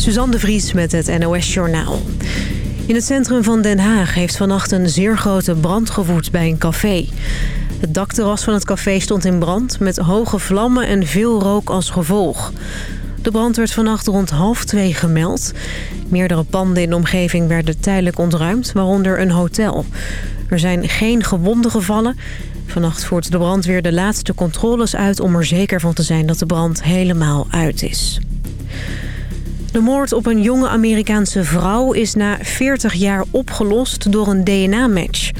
Suzanne de Vries met het NOS Journaal. In het centrum van Den Haag heeft vannacht een zeer grote brand gewoed bij een café. Het dakterras van het café stond in brand met hoge vlammen en veel rook als gevolg. De brand werd vannacht rond half twee gemeld. Meerdere panden in de omgeving werden tijdelijk ontruimd, waaronder een hotel. Er zijn geen gewonden gevallen. Vannacht voert de brandweer de laatste controles uit om er zeker van te zijn dat de brand helemaal uit is. De moord op een jonge Amerikaanse vrouw is na 40 jaar opgelost door een DNA-match.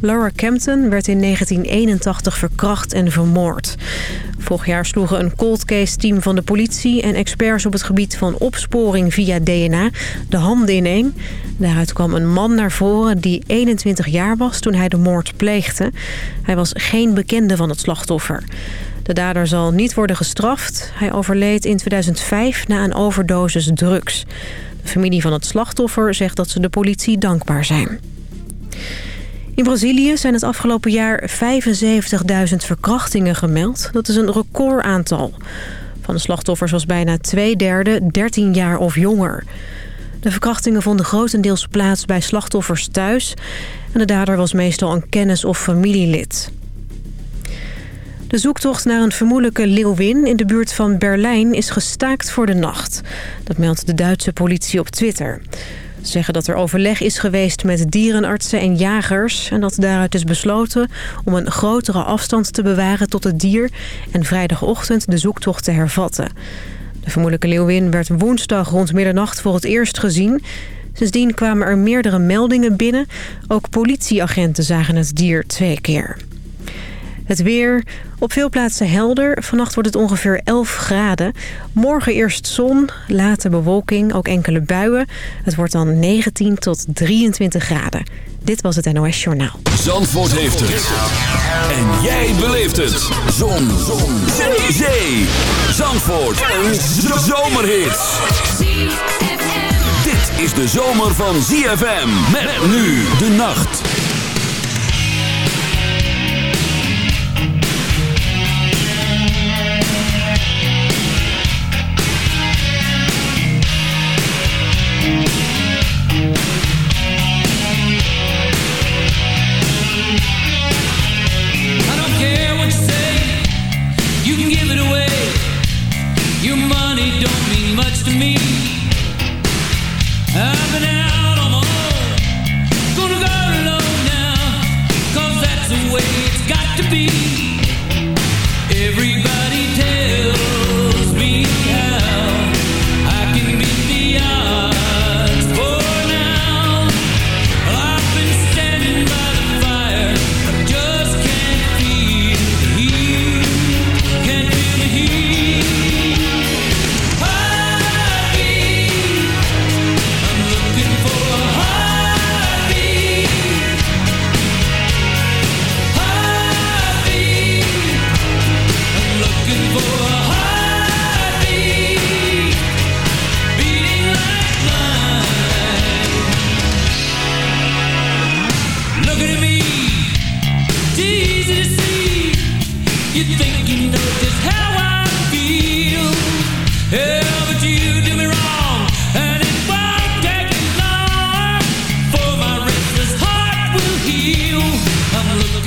Laura Campton werd in 1981 verkracht en vermoord. Vorig jaar sloegen een cold case team van de politie... en experts op het gebied van opsporing via DNA de handen ineen. Daaruit kwam een man naar voren die 21 jaar was toen hij de moord pleegde. Hij was geen bekende van het slachtoffer. De dader zal niet worden gestraft. Hij overleed in 2005 na een overdosis drugs. De familie van het slachtoffer zegt dat ze de politie dankbaar zijn. In Brazilië zijn het afgelopen jaar 75.000 verkrachtingen gemeld. Dat is een recordaantal. Van de slachtoffers was bijna twee derde 13 jaar of jonger. De verkrachtingen vonden grotendeels plaats bij slachtoffers thuis... en de dader was meestal een kennis- of familielid. De zoektocht naar een vermoedelijke leeuwin in de buurt van Berlijn is gestaakt voor de nacht. Dat meldt de Duitse politie op Twitter. Ze zeggen dat er overleg is geweest met dierenartsen en jagers... en dat daaruit is besloten om een grotere afstand te bewaren tot het dier... en vrijdagochtend de zoektocht te hervatten. De vermoedelijke leeuwin werd woensdag rond middernacht voor het eerst gezien... Sindsdien kwamen er meerdere meldingen binnen. Ook politieagenten zagen het dier twee keer. Het weer. Op veel plaatsen helder. Vannacht wordt het ongeveer 11 graden. Morgen eerst zon, later bewolking, ook enkele buien. Het wordt dan 19 tot 23 graden. Dit was het NOS Journaal. Zandvoort heeft het. En jij beleeft het. Zon. zon. Zee. Zee. Zandvoort. Een zomerhit. Dit is de zomer van ZFM. Met nu de nacht.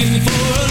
looking for a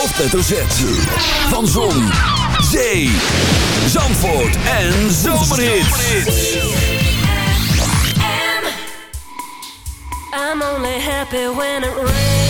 hoofdletter Z. Van Zon, Zee, Zandvoort en Zomerhits. I'm only happy when it rains.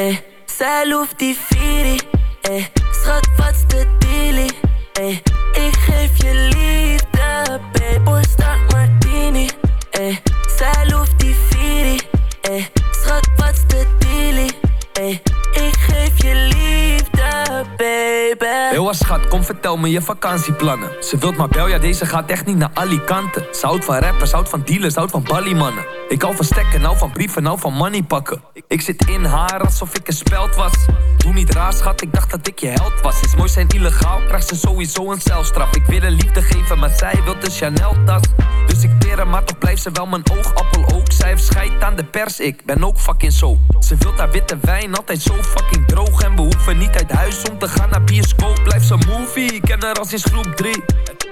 eh. Zij loeft die eh. Schat, wat's de dealie, eh. Ik geef je liefde, babe. Start martini, eh. Zij loeft die eh. Schat, wat's de dealie, eh. Ik geef je liefde, baby. Heel schat, kom vertel me je vakantieplannen. Ze wilt maar bel, ja deze gaat echt niet naar Alicante. Ze houdt van rappers, houdt van dealers, houdt van balliemannen. Ik hou van stekken, nou van brieven, nou van money pakken. Ik, zit in haar alsof ik een speld was. Doe niet raar schat, ik dacht dat ik je held was. Is mooi zijn illegaal, krijgt ze sowieso een celstraf. Ik wil een liefde geven, maar zij wil een Chanel tas. Dus ik teer maar toch blijft ze wel mijn oogappel ook. Zij heeft aan de pers, ik ben ook fucking zo. Ze wilt haar witte wijn, altijd zo fucking droog. En we hoeven niet uit huis om te gaan naar bioscoop. Blijf ze movie, ik ken haar al sinds groep 3.